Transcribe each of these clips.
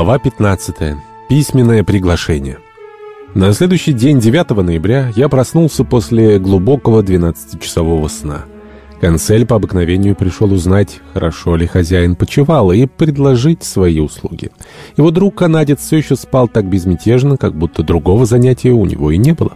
Глава 15. Письменное приглашение. На следующий день, 9 ноября, я проснулся после глубокого 12-часового сна. Консель по обыкновению пришел узнать, хорошо ли хозяин почевал, и предложить свои услуги. Его друг-канадец все еще спал так безмятежно, как будто другого занятия у него и не было.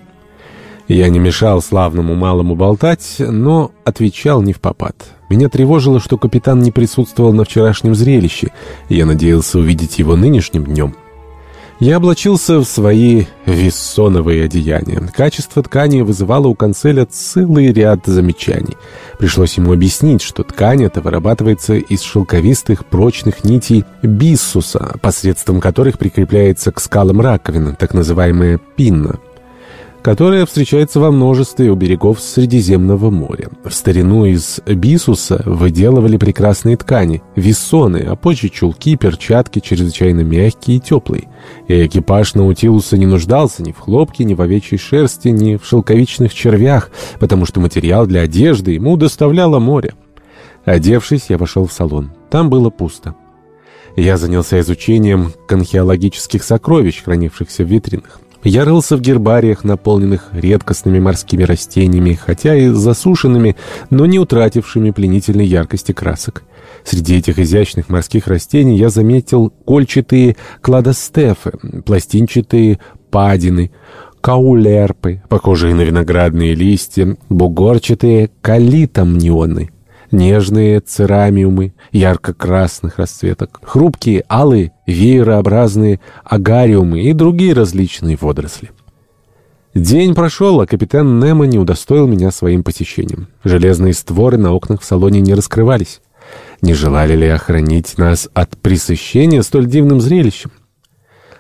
Я не мешал славному малому болтать, но отвечал не в попад. Меня тревожило, что капитан не присутствовал на вчерашнем зрелище, я надеялся увидеть его нынешним днем. Я облачился в свои виссоновые одеяния. Качество ткани вызывало у канцеля целый ряд замечаний. Пришлось ему объяснить, что ткань эта вырабатывается из шелковистых прочных нитей биссуса, посредством которых прикрепляется к скалам раковины, так называемая пинна которая встречается во множестве у берегов Средиземного моря. В старину из бисуса выделывали прекрасные ткани, вессоны, а позже чулки, перчатки чрезвычайно мягкие и теплые. И экипаж Наутилуса не нуждался ни в хлопке, ни в овечьей шерсти, ни в шелковичных червях, потому что материал для одежды ему доставляло море. Одевшись, я вошел в салон. Там было пусто. Я занялся изучением конхеологических сокровищ, хранившихся в витринах. Я рылся в гербариях, наполненных редкостными морскими растениями, хотя и засушенными, но не утратившими пленительной яркости красок. Среди этих изящных морских растений я заметил кольчатые кладостефы, пластинчатые падины, каулерпы, похожие на виноградные листья, бугорчатые калитомнионы, нежные церамиумы ярко-красных расцветок, хрупкие алые веерообразные агариумы и другие различные водоросли. День прошел, а капитан Немо не удостоил меня своим посещением. Железные створы на окнах в салоне не раскрывались. Не желали ли охранить нас от пресыщения столь дивным зрелищем?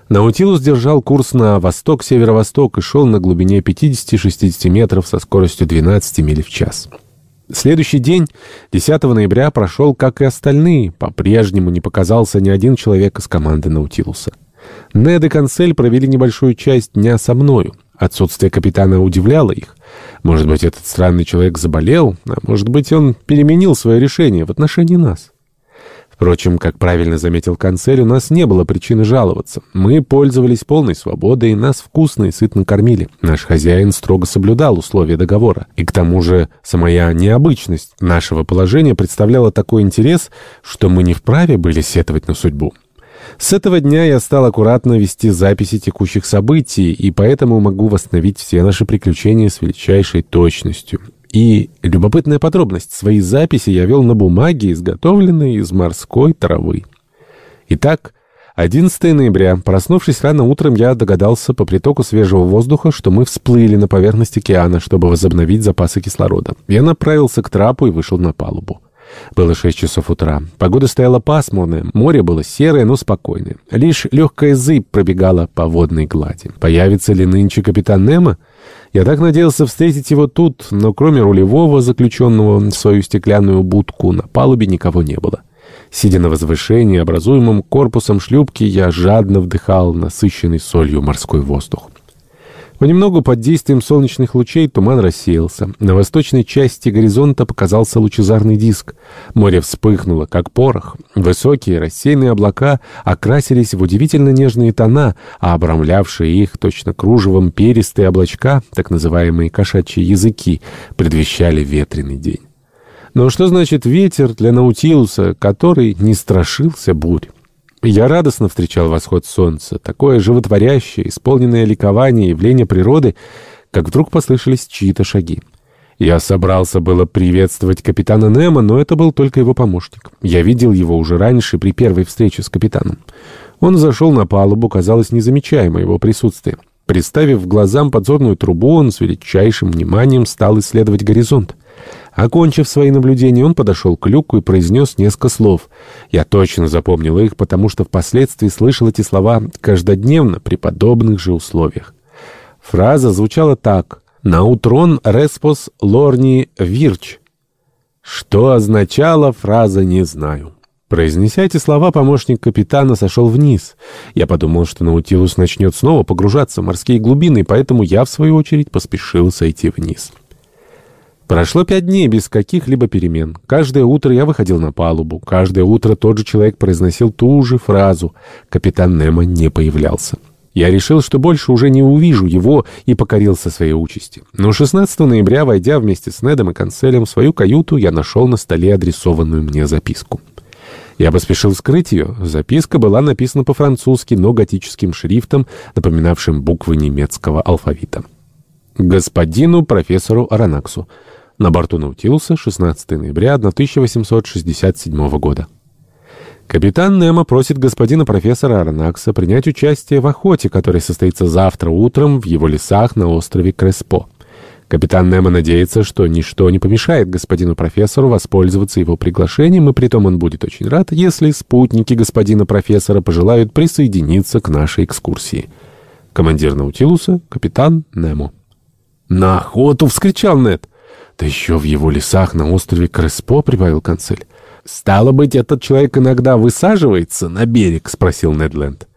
Наутилус держал курс на восток-северо-восток и шел на глубине 50-60 метров со скоростью 12 миль в час. Следующий день, 10 ноября, прошел, как и остальные. По-прежнему не показался ни один человек из команды Наутилуса. Нед и Консель провели небольшую часть дня со мною. Отсутствие капитана удивляло их. Может быть, этот странный человек заболел, а может быть, он переменил свое решение в отношении нас. Впрочем, как правильно заметил канцель, у нас не было причины жаловаться. Мы пользовались полной свободой, и нас вкусно и сытно кормили. Наш хозяин строго соблюдал условия договора. И к тому же самая необычность нашего положения представляла такой интерес, что мы не вправе были сетовать на судьбу. С этого дня я стал аккуратно вести записи текущих событий, и поэтому могу восстановить все наши приключения с величайшей точностью. И любопытная подробность. Свои записи я вел на бумаге, изготовленной из морской травы. Итак, 11 ноября. Проснувшись рано утром, я догадался по притоку свежего воздуха, что мы всплыли на поверхность океана, чтобы возобновить запасы кислорода. Я направился к трапу и вышел на палубу. Было шесть часов утра. Погода стояла пасмурная, море было серое, но спокойное. Лишь легкая зыбь пробегала по водной глади. Появится ли нынче капитан Немо? Я так надеялся встретить его тут, но кроме рулевого, заключенного в свою стеклянную будку, на палубе никого не было. Сидя на возвышении, образуемом корпусом шлюпки, я жадно вдыхал насыщенный солью морской воздух. Понемногу под действием солнечных лучей туман рассеялся. На восточной части горизонта показался лучезарный диск. Море вспыхнуло, как порох. Высокие рассеянные облака окрасились в удивительно нежные тона, а обрамлявшие их точно кружевом перистые облачка, так называемые кошачьи языки, предвещали ветреный день. Но что значит ветер для Наутилуса, который не страшился бурь? Я радостно встречал восход солнца, такое животворящее, исполненное ликование явление природы, как вдруг послышались чьи-то шаги. Я собрался было приветствовать капитана Немо, но это был только его помощник. Я видел его уже раньше, при первой встрече с капитаном. Он зашел на палубу, казалось, не замечая моего присутствия. Приставив глазам подзорную трубу, он с величайшим вниманием стал исследовать горизонт. Окончив свои наблюдения, он подошел к люку и произнес несколько слов. Я точно запомнил их, потому что впоследствии слышал эти слова каждодневно при подобных же условиях. Фраза звучала так «Наутрон респос лорни вирч». Что означала фраза «не знаю». Произнеся эти слова, помощник капитана сошел вниз. Я подумал, что Наутилус начнет снова погружаться в морские глубины, поэтому я, в свою очередь, поспешил сойти вниз. Прошло пять дней без каких-либо перемен. Каждое утро я выходил на палубу. Каждое утро тот же человек произносил ту же фразу. Капитан Немо не появлялся. Я решил, что больше уже не увижу его и покорился своей участи. Но 16 ноября, войдя вместе с Недом и Канцелем в свою каюту, я нашел на столе адресованную мне записку. Я поспешил скрыть ее. Записка была написана по-французски, но готическим шрифтом, напоминавшим буквы немецкого алфавита. «Господину профессору Аронаксу. На борту Наутилуса 16 ноября 1867 года». Капитан Немо просит господина профессора Аронакса принять участие в охоте, которая состоится завтра утром в его лесах на острове Креспо. Капитан Немо надеется, что ничто не помешает господину профессору воспользоваться его приглашением, и притом он будет очень рад, если спутники господина профессора пожелают присоединиться к нашей экскурсии. Командир Наутилуса, капитан Немо. «На охоту!» — вскричал Нед. «Да еще в его лесах на острове Креспо», — прибавил канцель. «Стало быть, этот человек иногда высаживается на берег?» — спросил Недленд.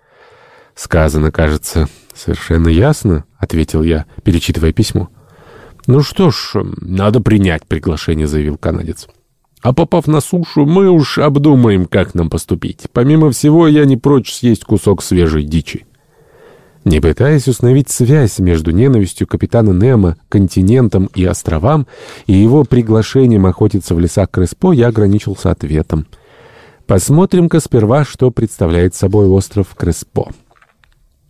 «Сказано, кажется, совершенно ясно», — ответил я, перечитывая письмо. «Ну что ж, надо принять приглашение», — заявил канадец. «А попав на сушу, мы уж обдумаем, как нам поступить. Помимо всего, я не прочь съесть кусок свежей дичи». Не пытаясь установить связь между ненавистью капитана Немо, континентом и островам и его приглашением охотиться в лесах Креспо, я ограничился ответом. Посмотрим-ка сперва, что представляет собой остров Креспо.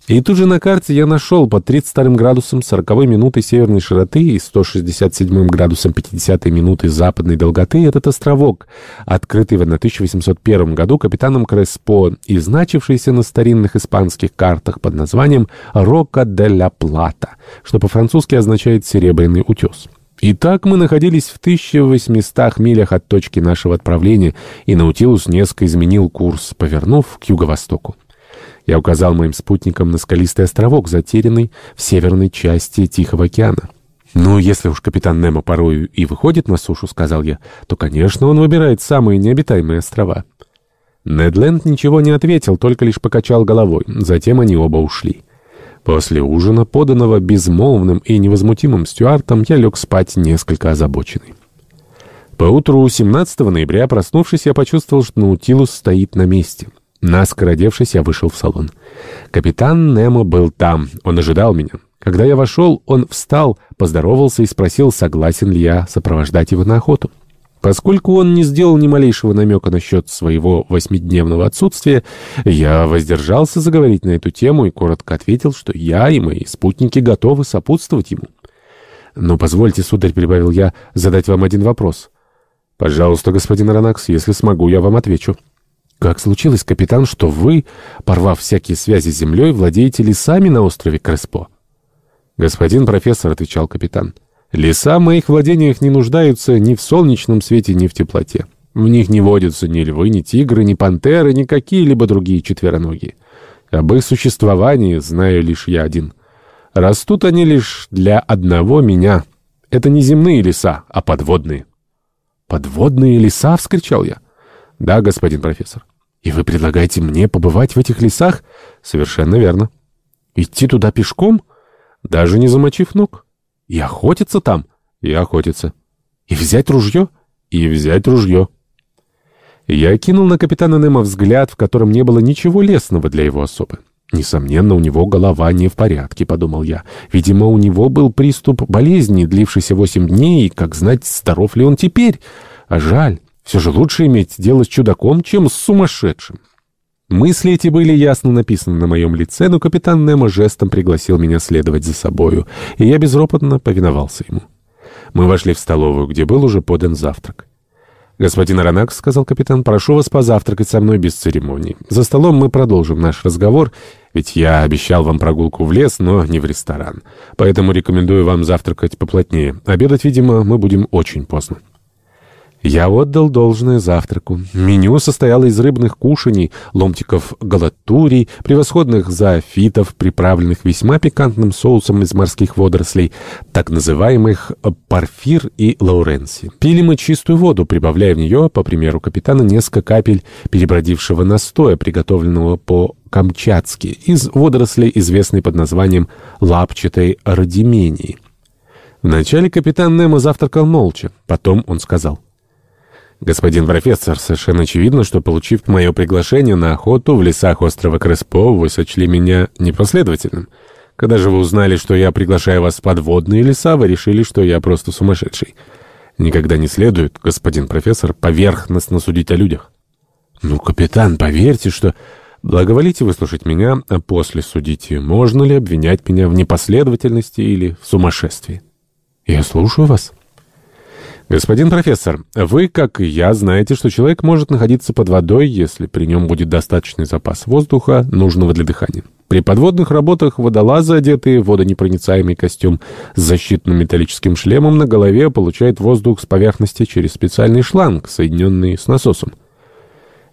И тут же на карте я нашел под 32 градусом 40 минуты северной широты и 167 градусом 50 минуты западной долготы этот островок, открытый в 1801 году капитаном Креспо и значившийся на старинных испанских картах под названием «Рока де ла Плата», что по-французски означает «серебряный утес». Итак, мы находились в 1800 милях от точки нашего отправления, и Наутилус несколько изменил курс, повернув к юго-востоку. Я указал моим спутникам на скалистый островок, затерянный в северной части Тихого океана. «Ну, если уж капитан Немо порою и выходит на сушу, — сказал я, — то, конечно, он выбирает самые необитаемые острова». Недленд ничего не ответил, только лишь покачал головой. Затем они оба ушли. После ужина, поданного безмолвным и невозмутимым стюартом, я лег спать несколько озабоченный. Поутру 17 ноября, проснувшись, я почувствовал, что Наутилус стоит на месте. Наскоро одевшись, я вышел в салон. Капитан Немо был там, он ожидал меня. Когда я вошел, он встал, поздоровался и спросил, согласен ли я сопровождать его на охоту. Поскольку он не сделал ни малейшего намека насчет своего восьмидневного отсутствия, я воздержался заговорить на эту тему и коротко ответил, что я и мои спутники готовы сопутствовать ему. «Но позвольте, сударь, — прибавил я, — задать вам один вопрос». «Пожалуйста, господин Ранакс, если смогу, я вам отвечу». «Как случилось, капитан, что вы, порвав всякие связи с землей, владеете лесами на острове Креспо?» «Господин профессор», — отвечал капитан, — «леса в моих владениях не нуждаются ни в солнечном свете, ни в теплоте. В них не водятся ни львы, ни тигры, ни пантеры, ни какие-либо другие четвероногие. Об их существовании знаю лишь я один. Растут они лишь для одного меня. Это не земные леса, а подводные». «Подводные леса?» — вскричал я. «Да, господин профессор». «И вы предлагаете мне побывать в этих лесах?» «Совершенно верно». «Идти туда пешком?» «Даже не замочив ног». «И охотиться там?» «И охотиться». «И взять ружье?» «И взять ружье». Я кинул на капитана Немо взгляд, в котором не было ничего лесного для его особы. «Несомненно, у него голова не в порядке», — подумал я. «Видимо, у него был приступ болезни, длившийся восемь дней, и, как знать, здоров ли он теперь. А жаль». Все же лучше иметь дело с чудаком, чем с сумасшедшим. Мысли эти были ясно написаны на моем лице, но капитан Немо жестом пригласил меня следовать за собою, и я безропотно повиновался ему. Мы вошли в столовую, где был уже подан завтрак. «Господин Аронакс», — сказал капитан, — «прошу вас позавтракать со мной без церемоний. За столом мы продолжим наш разговор, ведь я обещал вам прогулку в лес, но не в ресторан. Поэтому рекомендую вам завтракать поплотнее. Обедать, видимо, мы будем очень поздно». Я отдал должное завтраку. Меню состояло из рыбных кушаний, ломтиков галатурий, превосходных зоофитов, приправленных весьма пикантным соусом из морских водорослей, так называемых парфир и лауренси. Пили мы чистую воду, прибавляя в нее, по примеру капитана, несколько капель перебродившего настоя, приготовленного по-камчатски, из водорослей, известной под названием лапчатой радимении. Вначале капитан Немо завтракал молча. Потом он сказал. «Господин профессор, совершенно очевидно, что, получив мое приглашение на охоту в лесах острова Креспо, вы сочли меня непоследовательным. Когда же вы узнали, что я приглашаю вас в подводные леса, вы решили, что я просто сумасшедший. Никогда не следует, господин профессор, поверхностно судить о людях». «Ну, капитан, поверьте, что...» «Благоволите выслушать меня, а после судите, можно ли обвинять меня в непоследовательности или в сумасшествии». «Я слушаю вас». «Господин профессор, вы, как и я, знаете, что человек может находиться под водой, если при нем будет достаточный запас воздуха, нужного для дыхания. При подводных работах водолазы, одетые в водонепроницаемый костюм с защитным металлическим шлемом на голове, получают воздух с поверхности через специальный шланг, соединенный с насосом.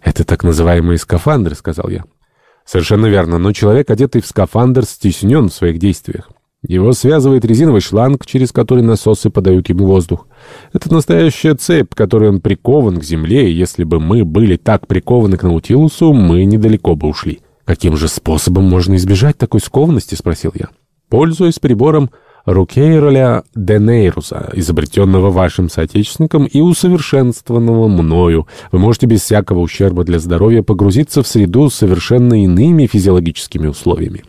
«Это так называемые скафандры», — сказал я. «Совершенно верно, но человек, одетый в скафандр, стеснен в своих действиях. Его связывает резиновый шланг, через который насосы подают ему воздух. Это настоящая цепь, которой он прикован к земле, и если бы мы были так прикованы к Наутилусу, мы недалеко бы ушли. «Каким же способом можно избежать такой скованности?» — спросил я. «Пользуясь прибором Рукейроля Денейруса, изобретенного вашим соотечественником и усовершенствованного мною, вы можете без всякого ущерба для здоровья погрузиться в среду с совершенно иными физиологическими условиями».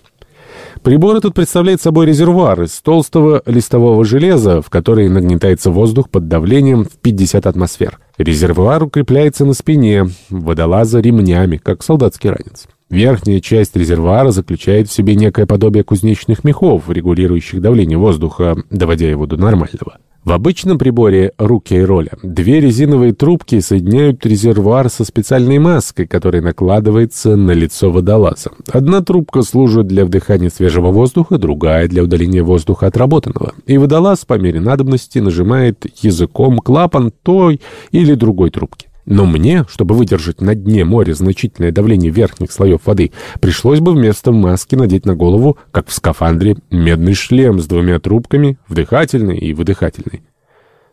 Прибор этот представляет собой резервуар из толстого листового железа, в который нагнетается воздух под давлением в 50 атмосфер. Резервуар укрепляется на спине водолаза ремнями, как солдатский ранец. Верхняя часть резервуара заключает в себе некое подобие кузнечных мехов, регулирующих давление воздуха, доводя его до нормального. В обычном приборе руки и роля две резиновые трубки соединяют резервуар со специальной маской, которая накладывается на лицо водолаза. Одна трубка служит для вдыхания свежего воздуха, другая — для удаления воздуха отработанного. И водолаз по мере надобности нажимает языком клапан той или другой трубки. Но мне, чтобы выдержать на дне моря значительное давление верхних слоев воды, пришлось бы вместо маски надеть на голову, как в скафандре, медный шлем с двумя трубками, вдыхательный и выдыхательный.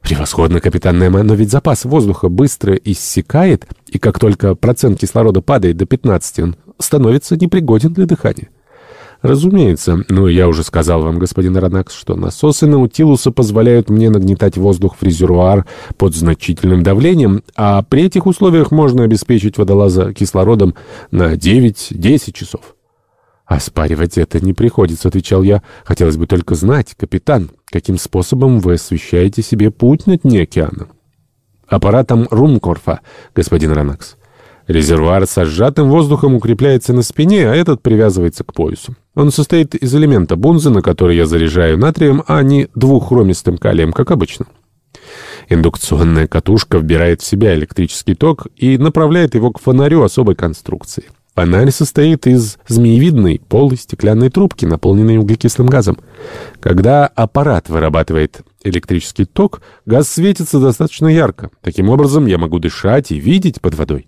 Превосходно, капитан Немо, но ведь запас воздуха быстро иссякает, и как только процент кислорода падает до 15, он становится непригоден для дыхания. Разумеется, но я уже сказал вам, господин Ранакс, что насосы Наутилуса позволяют мне нагнетать воздух в резервуар под значительным давлением, а при этих условиях можно обеспечить водолаза кислородом на 9-10 часов. «Оспаривать это не приходится», — отвечал я. «Хотелось бы только знать, капитан, каким способом вы освещаете себе путь на дне океана?» «Аппаратом Румкорфа, господин Ранакс». Резервуар со сжатым воздухом укрепляется на спине, а этот привязывается к поясу. Он состоит из элемента бунзы, на который я заряжаю натрием, а не двуххромистым калием, как обычно. Индукционная катушка вбирает в себя электрический ток и направляет его к фонарю особой конструкции. Фонарь состоит из змеевидной полой стеклянной трубки, наполненной углекислым газом. Когда аппарат вырабатывает электрический ток, газ светится достаточно ярко. Таким образом, я могу дышать и видеть под водой.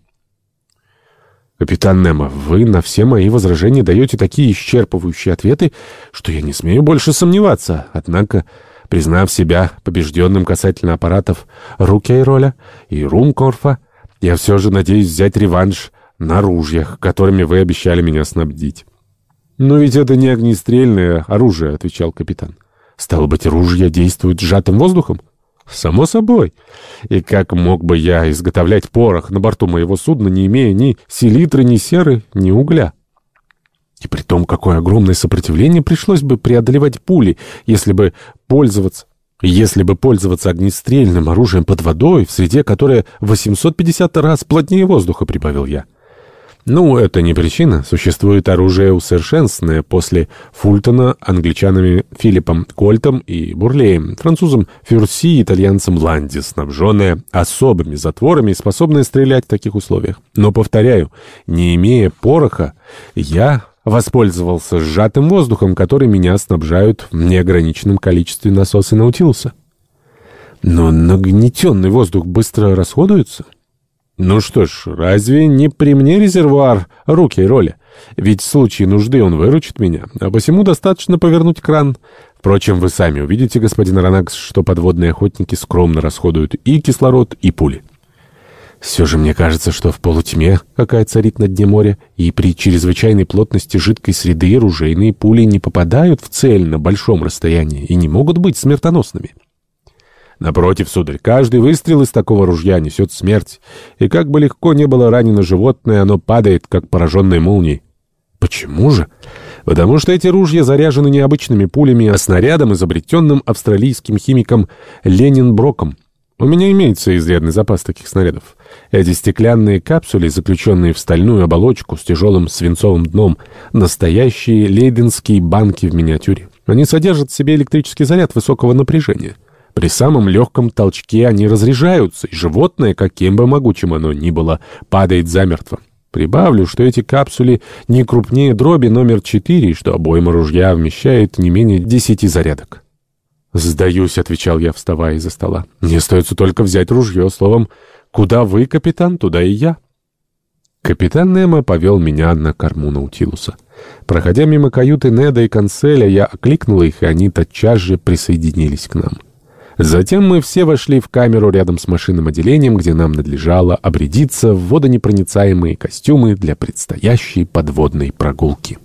«Капитан Немо, вы на все мои возражения даете такие исчерпывающие ответы, что я не смею больше сомневаться. Однако, признав себя побежденным касательно аппаратов Рукейроля и Румкорфа, я все же надеюсь взять реванш на ружьях, которыми вы обещали меня снабдить». «Но ведь это не огнестрельное оружие», — отвечал капитан. «Стало быть, ружья действуют сжатым воздухом?» Само собой. И как мог бы я изготовлять порох на борту моего судна, не имея ни селитры, ни серы, ни угля? И при том, какое огромное сопротивление пришлось бы преодолевать пули, если бы пользоваться... Если бы пользоваться огнестрельным оружием под водой, в среде которой 850 раз плотнее воздуха, прибавил я. Ну, это не причина. Существует оружие усовершенствованное после Фултона англичанами Филиппом Кольтом и Бурлеем, французом Фюрси и итальянцем Ланди, снабженное особыми затворами и способное стрелять в таких условиях. Но, повторяю, не имея пороха, я воспользовался сжатым воздухом, который меня снабжают в неограниченном количестве насосы Наутилуса. Но нагнетенный воздух быстро расходуется. Ну что ж, разве не при мне резервуар руки и роли? Ведь в случае нужды он выручит меня, а посему достаточно повернуть кран. Впрочем, вы сами увидите, господин Ранакс, что подводные охотники скромно расходуют и кислород, и пули. Все же мне кажется, что в полутьме, какая царит на дне моря, и при чрезвычайной плотности жидкой среды ружейные пули не попадают в цель на большом расстоянии и не могут быть смертоносными. Напротив, сударь, каждый выстрел из такого ружья несет смерть, и как бы легко не было ранено животное, оно падает, как пораженное молнией. Почему же? Потому что эти ружья заряжены не обычными пулями, а снарядом, изобретенным австралийским химиком Ленинброком. У меня имеется изрядный запас таких снарядов. Эти стеклянные капсули, заключенные в стальную оболочку с тяжелым свинцовым дном, настоящие лейденские банки в миниатюре. Они содержат в себе электрический заряд высокого напряжения. При самом легком толчке они разряжаются, и животное, каким бы могучим оно ни было, падает замертво. Прибавлю, что эти капсули не крупнее дроби номер 4, и что обойма ружья вмещает не менее 10 зарядок. «Сдаюсь», — отвечал я, вставая из-за стола. «Мне остается только взять ружье, словом, куда вы, капитан, туда и я». Капитан Немо повел меня на корму Наутилуса. Проходя мимо каюты Неда и Канцеля, я окликнул их, и они тотчас же присоединились к нам. Затем мы все вошли в камеру рядом с машинным отделением, где нам надлежало обрядиться в водонепроницаемые костюмы для предстоящей подводной прогулки.